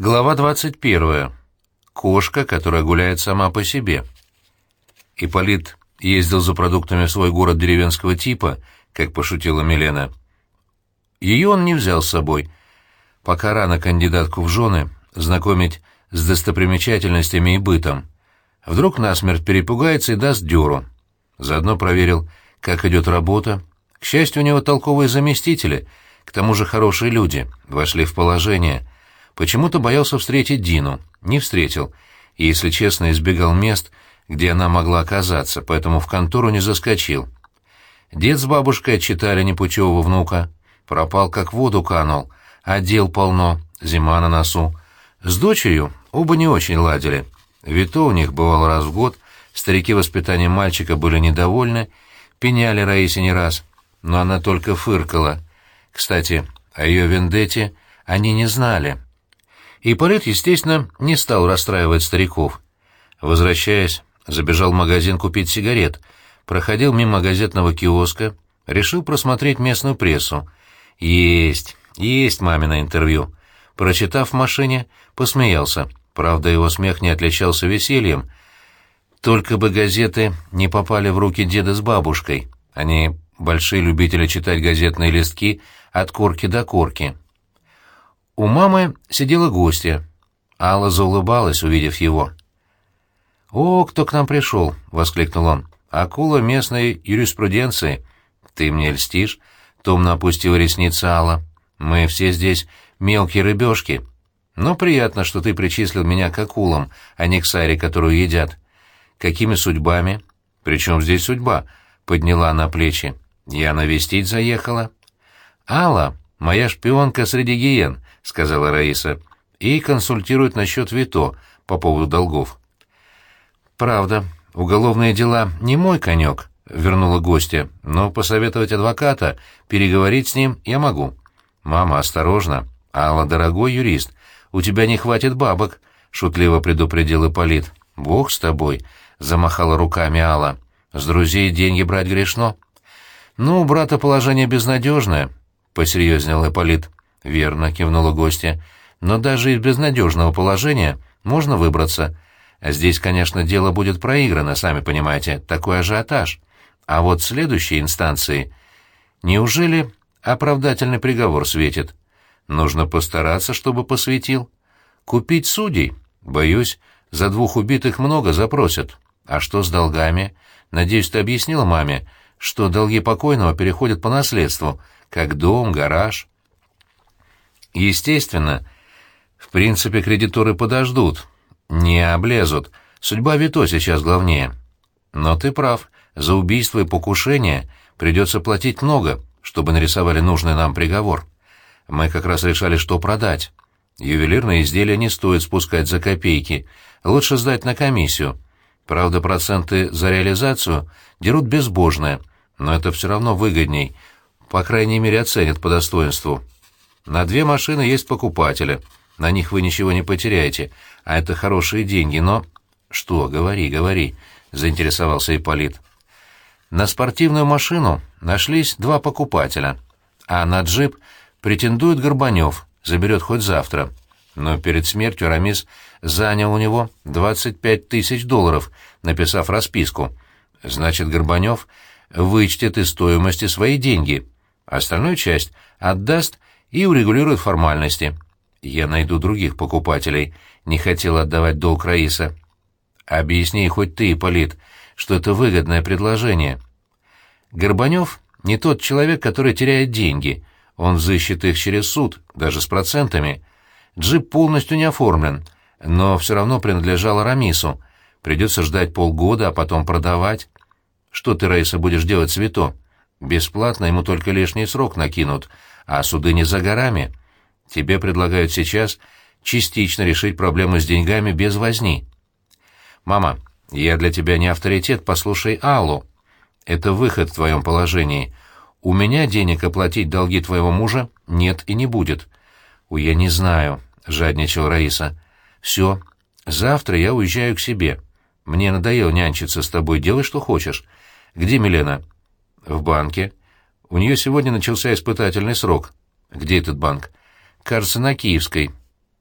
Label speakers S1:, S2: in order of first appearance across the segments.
S1: Глава 21. Кошка, которая гуляет сама по себе. Ипполит ездил за продуктами в свой город деревенского типа, как пошутила Милена. Ее он не взял с собой. Пока рано кандидатку в жены знакомить с достопримечательностями и бытом. Вдруг насмерть перепугается и даст дёру. Заодно проверил, как идет работа. К счастью, у него толковые заместители, к тому же хорошие люди, вошли в положение — Почему-то боялся встретить Дину. Не встретил. И, если честно, избегал мест, где она могла оказаться, поэтому в контору не заскочил. Дед с бабушкой отчитали непутевого внука. Пропал, как воду канул. А полно, зима на носу. С дочерью оба не очень ладили. Вито у них бывало раз в год, старики воспитанием мальчика были недовольны, пеняли Раисе не раз, но она только фыркала. Кстати, о ее вендете они не знали. И Ипполит, естественно, не стал расстраивать стариков. Возвращаясь, забежал в магазин купить сигарет, проходил мимо газетного киоска, решил просмотреть местную прессу. Есть, есть мамино интервью. Прочитав в машине, посмеялся. Правда, его смех не отличался весельем. Только бы газеты не попали в руки деда с бабушкой. Они большие любители читать газетные листки от корки до корки. У мамы сидела гостья. Алла заулыбалась, увидев его. «О, кто к нам пришел!» — воскликнул он. «Акула местной юриспруденции». «Ты мне льстишь?» — томно опустила ресницы Алла. «Мы все здесь мелкие рыбешки. Но приятно, что ты причислил меня к акулам, а не к саре, которую едят. Какими судьбами?» «Причем здесь судьба?» — подняла она плечи. «Я навестить заехала». «Алла, моя шпионка среди гиен», — сказала Раиса, — «и консультирует насчет Вито по поводу долгов». «Правда, уголовные дела не мой конек», — вернула гостья, — «но посоветовать адвоката, переговорить с ним я могу». «Мама, осторожно. Алла, дорогой юрист, у тебя не хватит бабок», — шутливо предупредил Ипполит. «Бог с тобой», — замахала руками Алла. «С друзей деньги брать грешно». «Ну, у брата положение безнадежное», — посерьезнел Ипполит. «Верно», — кивнула гостья. «Но даже из безнадежного положения можно выбраться. Здесь, конечно, дело будет проиграно, сами понимаете, такой ажиотаж. А вот следующей инстанции... Неужели оправдательный приговор светит? Нужно постараться, чтобы посветил. Купить судей? Боюсь, за двух убитых много запросят. А что с долгами? Надеюсь, ты объяснила маме, что долги покойного переходят по наследству, как дом, гараж». Естественно, в принципе, кредиторы подождут, не облезут. Судьба Вито сейчас главнее. Но ты прав, за убийство и покушение придется платить много, чтобы нарисовали нужный нам приговор. Мы как раз решали, что продать. Ювелирные изделия не стоит спускать за копейки, лучше сдать на комиссию. Правда, проценты за реализацию дерут безбожные, но это все равно выгодней, по крайней мере оценят по достоинству. На две машины есть покупатели. На них вы ничего не потеряете, а это хорошие деньги, но... Что, говори, говори, заинтересовался Ипполит. На спортивную машину нашлись два покупателя, а на джип претендует Горбанев, заберет хоть завтра. Но перед смертью Рамис занял у него 25 тысяч долларов, написав расписку. Значит, Горбанев вычтет из стоимости свои деньги. Остальную часть отдаст и урегулирует формальности. Я найду других покупателей. Не хотел отдавать долг Раиса. Объясни хоть ты, Полит, что это выгодное предложение. Горбанев не тот человек, который теряет деньги. Он взыщет их через суд, даже с процентами. Джип полностью не оформлен, но все равно принадлежал Рамису. Придется ждать полгода, а потом продавать. Что ты, Раиса, будешь делать с Вито? Бесплатно ему только лишний срок накинут, а суды не за горами. Тебе предлагают сейчас частично решить проблему с деньгами без возни. Мама, я для тебя не авторитет, послушай Аллу. Это выход в твоем положении. У меня денег оплатить долги твоего мужа нет и не будет. У я не знаю, жадничал Раиса. Все, завтра я уезжаю к себе. Мне надоело нянчиться с тобой, делай, что хочешь. Где Милена? В банке. У нее сегодня начался испытательный срок. Где этот банк? Кажется, на Киевской.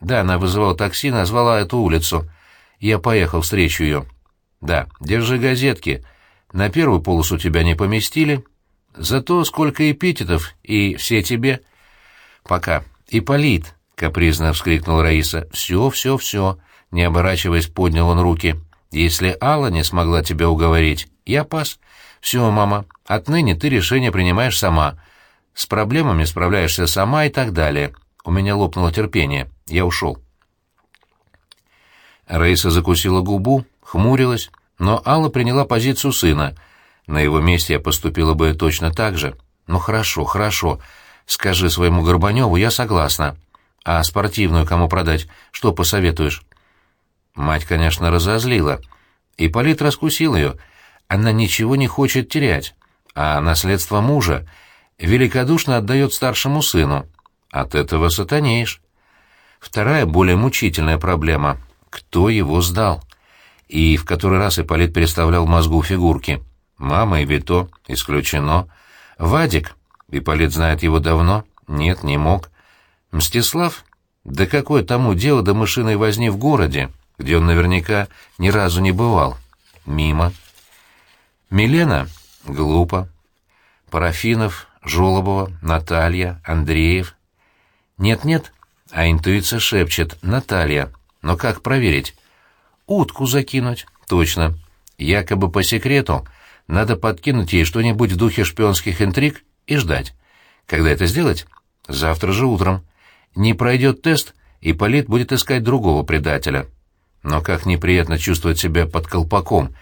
S1: Да, она вызывала такси, назвала эту улицу. Я поехал, встречу ее. Да, держи газетки. На первую полосу тебя не поместили. Зато сколько эпитетов, и все тебе. Пока. Ипполит, — капризно вскрикнула Раиса. Все, все, все. Не оборачиваясь, поднял он руки. Если Алла не смогла тебя уговорить, я пас. Все, мама, отныне ты решение принимаешь сама. С проблемами справляешься сама и так далее. У меня лопнуло терпение. Я ушел. Раиса закусила губу, хмурилась, но Алла приняла позицию сына. На его месте я поступила бы точно так же. Ну хорошо, хорошо. Скажи своему Горбаневу, я согласна. А спортивную кому продать? Что посоветуешь? Мать, конечно, разозлила. И Полит раскусил ее. Она ничего не хочет терять, а наследство мужа великодушно отдает старшему сыну. От этого сатанеешь. Вторая, более мучительная проблема — кто его сдал? И в который раз Ипполит переставлял мозгу фигурки. Мама и Вито — исключено. Вадик — Ипполит знает его давно. Нет, не мог. Мстислав? Да какое тому дело до мышиной возни в городе, где он наверняка ни разу не бывал? Мимо. Милена? Глупо. Парафинов, Жолобова, Наталья, Андреев. Нет-нет, а интуиция шепчет «Наталья». Но как проверить? Утку закинуть. Точно. Якобы по секрету надо подкинуть ей что-нибудь в духе шпионских интриг и ждать. Когда это сделать? Завтра же утром. Не пройдет тест, и Полит будет искать другого предателя. Но как неприятно чувствовать себя под колпаком.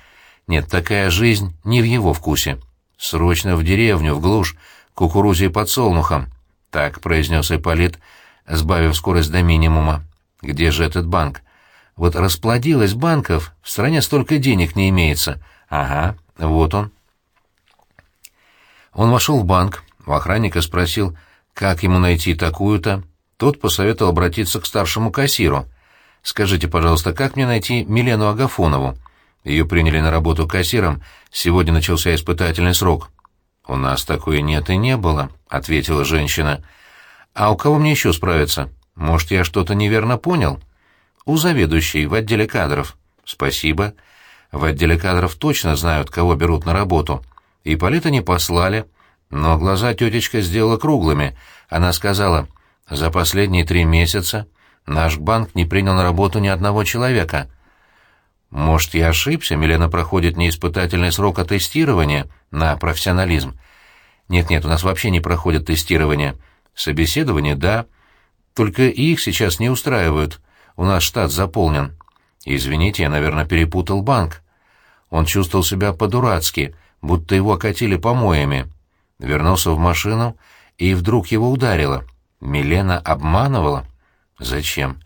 S1: Нет, такая жизнь не в его вкусе. Срочно в деревню, в глушь, кукурузе и подсолнухом. Так произнес Ипполит, сбавив скорость до минимума. Где же этот банк? Вот расплодилось банков, в стране столько денег не имеется. Ага, вот он. Он вошел в банк, у охранника спросил, как ему найти такую-то. Тот посоветовал обратиться к старшему кассиру. «Скажите, пожалуйста, как мне найти Милену Агафонову?» Ее приняли на работу кассиром, сегодня начался испытательный срок. «У нас такой нет и не было», — ответила женщина. «А у кого мне еще справиться? Может, я что-то неверно понял?» «У заведующей в отделе кадров». «Спасибо. В отделе кадров точно знают, кого берут на работу. И Полита не послали. Но глаза тетечка сделала круглыми. Она сказала, «За последние три месяца наш банк не принял на работу ни одного человека». Может, я ошибся, Милена проходит не испытательный срок, а тестирование на профессионализм. Нет-нет, у нас вообще не проходит тестирование. Собеседование, да. Только их сейчас не устраивают. У нас штат заполнен. Извините, я, наверное, перепутал банк. Он чувствовал себя по-дурацки, будто его окатили помоями. Вернулся в машину, и вдруг его ударило. Милена обманывала? Зачем?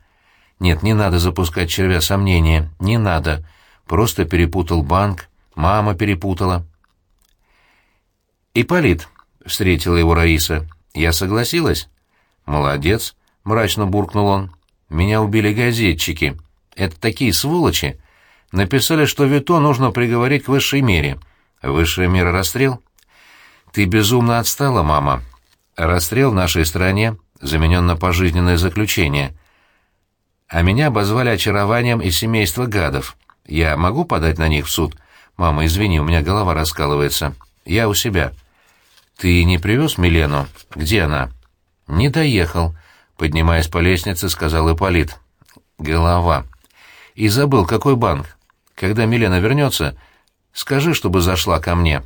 S1: Нет, не надо запускать червя сомнения, не надо. Просто перепутал банк, мама перепутала. «Ипполит», — встретила его Раиса, — «я согласилась». «Молодец», — мрачно буркнул он. «Меня убили газетчики. Это такие сволочи. Написали, что Вито нужно приговорить к высшей мере. Высшая мера — расстрел». «Ты безумно отстала, мама. Расстрел в нашей стране заменен на пожизненное заключение а меня обозвали очарованием из семейства гадов. Я могу подать на них в суд? Мама, извини, у меня голова раскалывается. Я у себя. Ты не привез Милену? Где она? Не доехал, поднимаясь по лестнице, сказал Ипполит. Голова. И забыл, какой банк. Когда Милена вернется, скажи, чтобы зашла ко мне.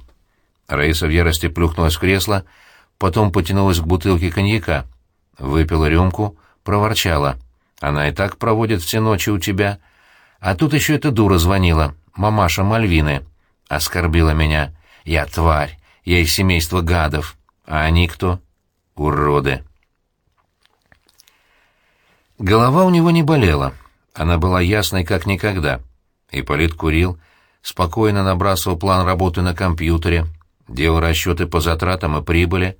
S1: Раиса в ярости плюхнулась в кресло, потом потянулась к бутылке коньяка. Выпила рюмку, проворчала. Она и так проводит все ночи у тебя. А тут еще эта дура звонила, мамаша Мальвины. Оскорбила меня. Я тварь, я из семейства гадов. А они кто? Уроды. Голова у него не болела. Она была ясной, как никогда. Ипполит курил, спокойно набрасывал план работы на компьютере, делал расчеты по затратам и прибыли.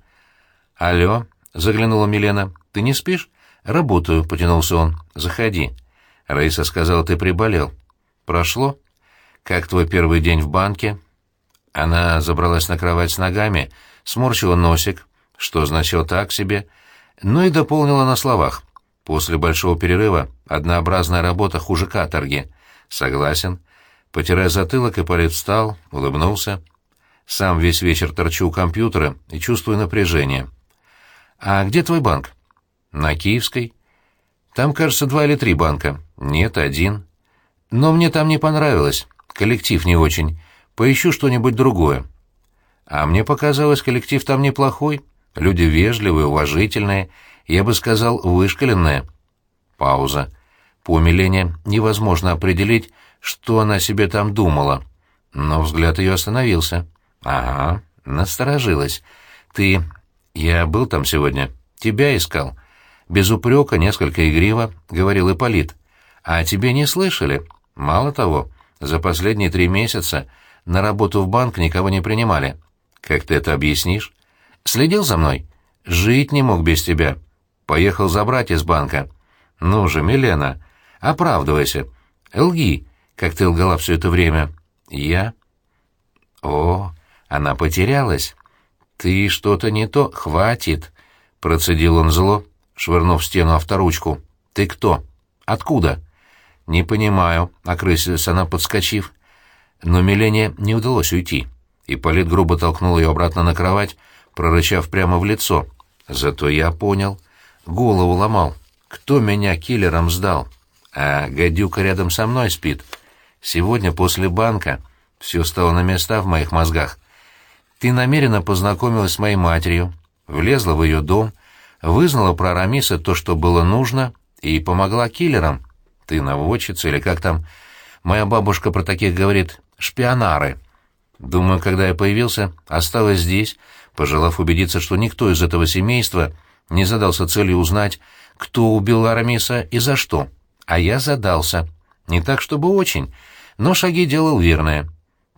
S1: «Алло», — заглянула Милена, — «ты не спишь?» «Работаю», — потянулся он. «Заходи». Раиса сказала, ты приболел. «Прошло? Как твой первый день в банке?» Она забралась на кровать с ногами, сморщила носик, что значило так себе, ну и дополнила на словах. После большого перерыва однообразная работа хуже каторги. Согласен. Потирая затылок, Ипполит встал, улыбнулся. Сам весь вечер торчу у компьютера и чувствую напряжение. «А где твой банк?» «На Киевской». «Там, кажется, два или три банка». «Нет, один». «Но мне там не понравилось. Коллектив не очень. Поищу что-нибудь другое». «А мне показалось, коллектив там неплохой. Люди вежливые, уважительные, я бы сказал, вышкаленные». Пауза. По умилению невозможно определить, что она себе там думала. Но взгляд ее остановился. «Ага, насторожилась. Ты... Я был там сегодня. Тебя искал. Без упрека, несколько игриво, — говорил Ипполит. А тебе не слышали? Мало того, за последние три месяца на работу в банк никого не принимали. Как ты это объяснишь? Следил за мной? Жить не мог без тебя. Поехал забрать из банка. Ну же, Милена, оправдывайся. Лги, как ты лгала все это время. Я? О, она потерялась. Ты что-то не то. Хватит, процедил он зло, швырнув в стену авторучку. Ты кто? Откуда? Не понимаю, окрысилась она, подскочив. Но Милене не удалось уйти. И Полит грубо толкнул ее обратно на кровать, прорычав прямо в лицо. Зато я понял. Голову ломал. Кто меня киллером сдал? А гадюка рядом со мной спит. Сегодня после банка все стало на места в моих мозгах. Ты намеренно познакомилась с моей матерью, влезла в ее дом, вызнала про Арамиса то, что было нужно, и помогла киллерам. Ты наводчица или как там? Моя бабушка про таких говорит «шпионары». Думаю, когда я появился, осталась здесь, пожелав убедиться, что никто из этого семейства не задался целью узнать, кто убил Арамиса и за что. А я задался. Не так, чтобы очень, но шаги делал верные.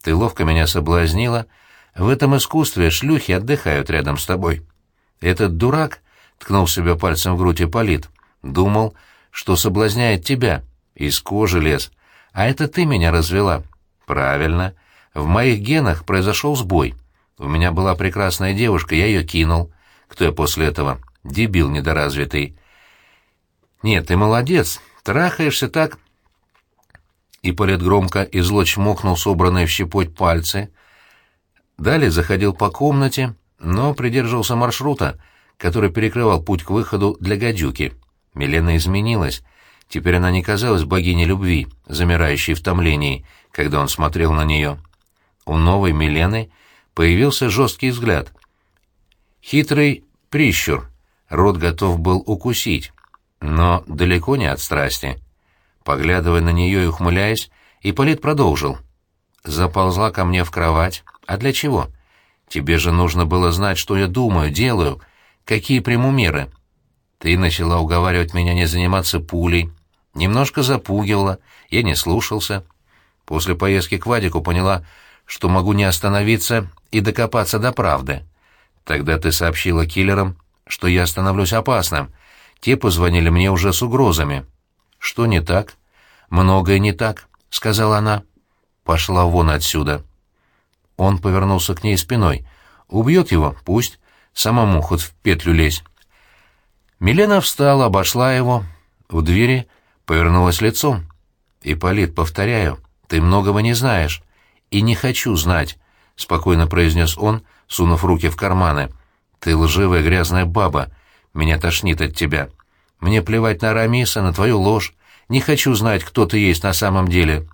S1: Ты ловко меня соблазнила. В этом искусстве шлюхи отдыхают рядом с тобой. Этот дурак, — ткнул себя пальцем в грудь Ипполит, — думал, что соблазняет тебя. Из кожи лез. А это ты меня развела. Правильно. В моих генах произошел сбой. У меня была прекрасная девушка, я ее кинул. Кто я после этого? Дебил недоразвитый. Нет, ты молодец, трахаешься так... Ипполит громко и зло чмокнул собранные в щепоть пальцы. Далее заходил по комнате, но придерживался маршрута, который перекрывал путь к выходу для гадюки. Милена изменилась. Теперь она не казалась богиней любви, замирающей в томлении, когда он смотрел на нее. У новой Милены появился жесткий взгляд. Хитрый прищур, рот готов был укусить но далеко не от страсти. Поглядывая на нее и ухмыляясь, Ипполит продолжил. «Заползла ко мне в кровать. А для чего? Тебе же нужно было знать, что я думаю, делаю, какие приму меры. Ты начала уговаривать меня не заниматься пулей, немножко запугивала, я не слушался. После поездки к Вадику поняла, что могу не остановиться и докопаться до правды. Тогда ты сообщила киллерам, что я становлюсь опасным, те позвонили мне уже с угрозами. «Что не так?» «Многое не так», — сказала она. «Пошла вон отсюда». Он повернулся к ней спиной. «Убьет его? Пусть. Самому хоть в петлю лезь». Милена встала, обошла его. У двери повернулась лицом. «Ипполит, повторяю, ты многого не знаешь. И не хочу знать», — спокойно произнес он, сунув руки в карманы. «Ты лживая грязная баба, меня тошнит от тебя. Мне плевать на Рамиса, на твою ложь. Не хочу знать, кто ты есть на самом деле.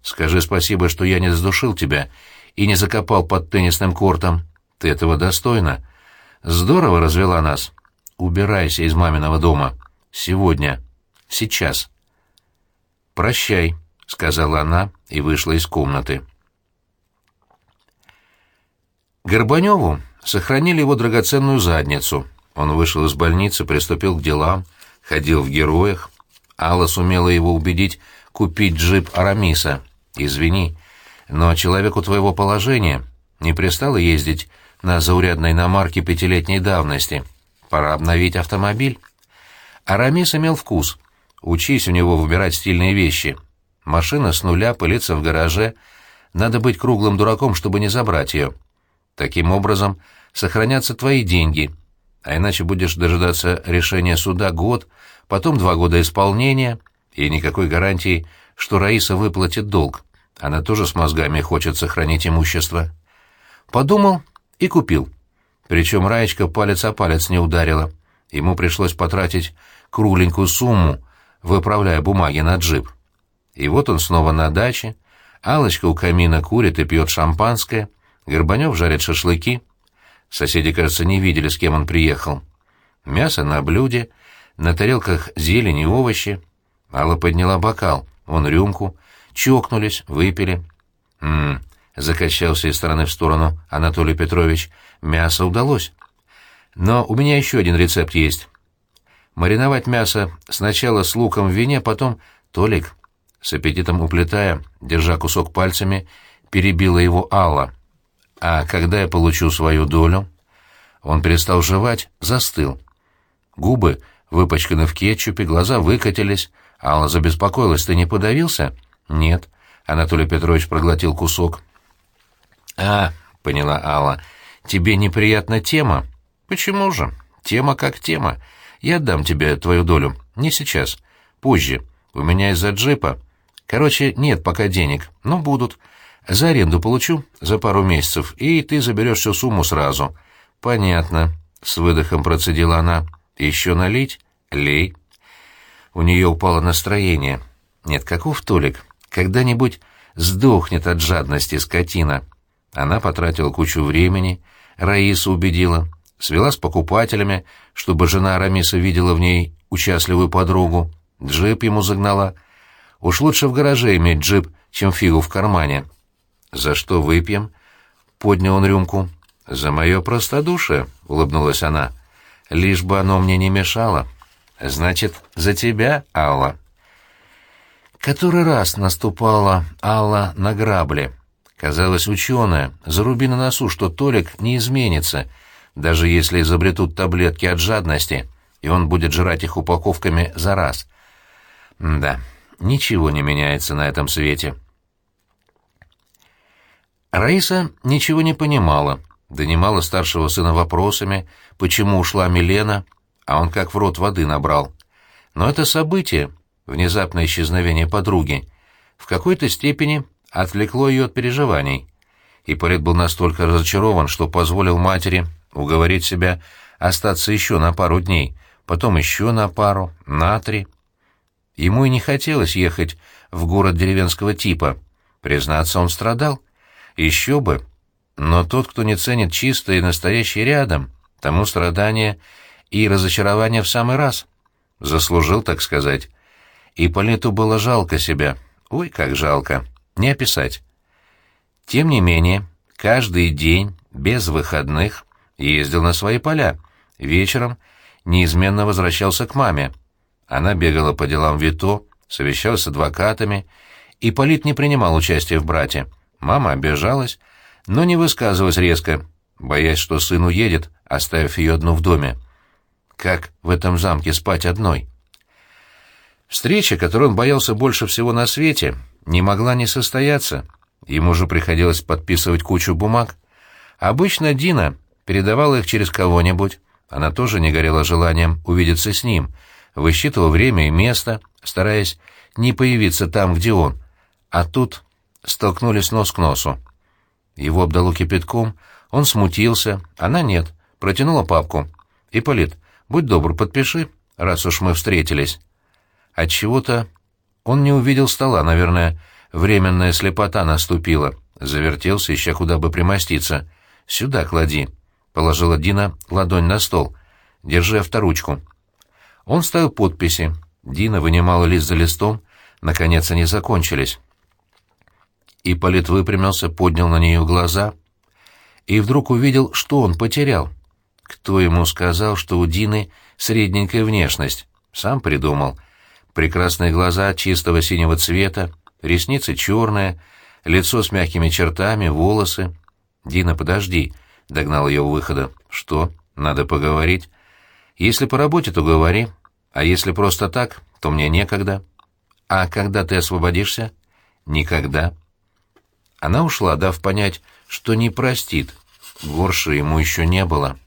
S1: Скажи спасибо, что я не задушил тебя и не закопал под теннисным кортом. Ты этого достойна. Здорово развела нас. Убирайся из маминого дома. Сегодня. Сейчас. Прощай, — сказала она и вышла из комнаты. Горбаневу сохранили его драгоценную задницу — он вышел из больницы, приступил к делам, ходил в героях. Алла сумела его убедить купить джип Арамиса. «Извини, но человеку твоего положения не пристало ездить на заурядной иномарке пятилетней давности. Пора обновить автомобиль». Арамис имел вкус. Учись у него выбирать стильные вещи. Машина с нуля пылится в гараже. Надо быть круглым дураком, чтобы не забрать ее. Таким образом, сохранятся твои деньги — а иначе будешь дожидаться решения суда год, потом два года исполнения, и никакой гарантии, что Раиса выплатит долг. Она тоже с мозгами хочет сохранить имущество. Подумал и купил. Причем Раечка палец о палец не ударила. Ему пришлось потратить кругленькую сумму, выправляя бумаги на джип. И вот он снова на даче, алочка у камина курит и пьет шампанское, Горбанев жарит шашлыки. Соседи, кажется, не видели, с кем он приехал. Мясо на блюде, на тарелках зелень и овощи. Алла подняла бокал, он рюмку, чокнулись, выпили. «М-м-м», закачался из стороны в сторону Анатолий Петрович, мясо удалось. Но у меня еще один рецепт есть. Мариновать мясо сначала с луком в вине, потом... Толик, с аппетитом уплетая, держа кусок пальцами, перебила его Алла. А когда я получу свою долю? Он перестал жевать, застыл. Губы выпачканы в кетчупе, глаза выкатились. Алла забеспокоилась. «Ты не подавился?» «Нет». Анатолий Петрович проглотил кусок. «А, — поняла Алла, — тебе неприятна тема?» «Почему же? Тема как тема. Я отдам тебе твою долю. Не сейчас. Позже. У меня из-за джипа. Короче, нет пока денег, но будут. За аренду получу за пару месяцев, и ты заберешь всю сумму сразу». «Понятно», — с выдохом процедила она. «Еще налить? Лей». У нее упало настроение. «Нет, каков Толик? Когда-нибудь сдохнет от жадности скотина». Она потратила кучу времени, Раиса убедила, свела с покупателями, чтобы жена Арамиса видела в ней участливую подругу, джип ему загнала. Уж лучше в гараже иметь джип, чем фигу в кармане. «За что выпьем?» — поднял он рюмку. «За мое простодушие», — улыбнулась она. «Лишь бы оно мне не мешало». «Значит, за тебя, Алла». Который раз наступала Алла на грабли. Казалось, ученая, заруби на носу, что Толик не изменится — даже если изобретут таблетки от жадности, и он будет жрать их упаковками за раз. Да, ничего не меняется на этом свете. Раиса ничего не понимала, донимала старшего сына вопросами, почему ушла Милена, а он как в рот воды набрал. Но это событие, внезапное исчезновение подруги, в какой-то степени отвлекло ее от переживаний. Ипполит был настолько разочарован, что позволил матери уговорить себя остаться еще на пару дней, потом еще на пару, на три. Ему и не хотелось ехать в город деревенского типа. Признаться, он страдал. Еще бы. Но тот, кто не ценит чистое и настоящее рядом, тому страдания и разочарование в самый раз. Заслужил, так сказать. И Полету было жалко себя. Ой, как жалко. Не описать. Тем не менее, каждый день, без выходных, ездил на свои поля. Вечером неизменно возвращался к маме. Она бегала по делам Вито, совещалась с адвокатами, и Полит не принимал участия в брате. Мама обижалась, но не высказывалась резко, боясь, что сын уедет, оставив ее одну в доме. Как в этом замке спать одной? Встреча, которой он боялся больше всего на свете, не могла не состояться. Ему же приходилось подписывать кучу бумаг. Обычно Дина передавала их через кого-нибудь. Она тоже не горела желанием увидеться с ним, высчитывала время и место, стараясь не появиться там, где он. А тут столкнулись нос к носу. Его обдало кипятком, он смутился, она нет, протянула папку. «Ипполит, будь добр, подпиши, раз уж мы встретились». Отчего-то он не увидел стола, наверное, временная слепота наступила. Завертелся, ища куда бы примоститься. «Сюда клади». — положила Дина ладонь на стол. «Держи авторучку». Он ставил подписи. Дина вынимала лист за листом. Наконец они закончились. Ипполит выпрямился, поднял на нее глаза и вдруг увидел, что он потерял. Кто ему сказал, что у Дины средненькая внешность? Сам придумал. Прекрасные глаза чистого синего цвета, ресницы черные, лицо с мягкими чертами, волосы. «Дина, подожди», Догнал ее у выхода. «Что? Надо поговорить?» «Если по работе, то говори. А если просто так, то мне некогда». «А когда ты освободишься?» «Никогда». Она ушла, дав понять, что не простит. Горше ему еще не было.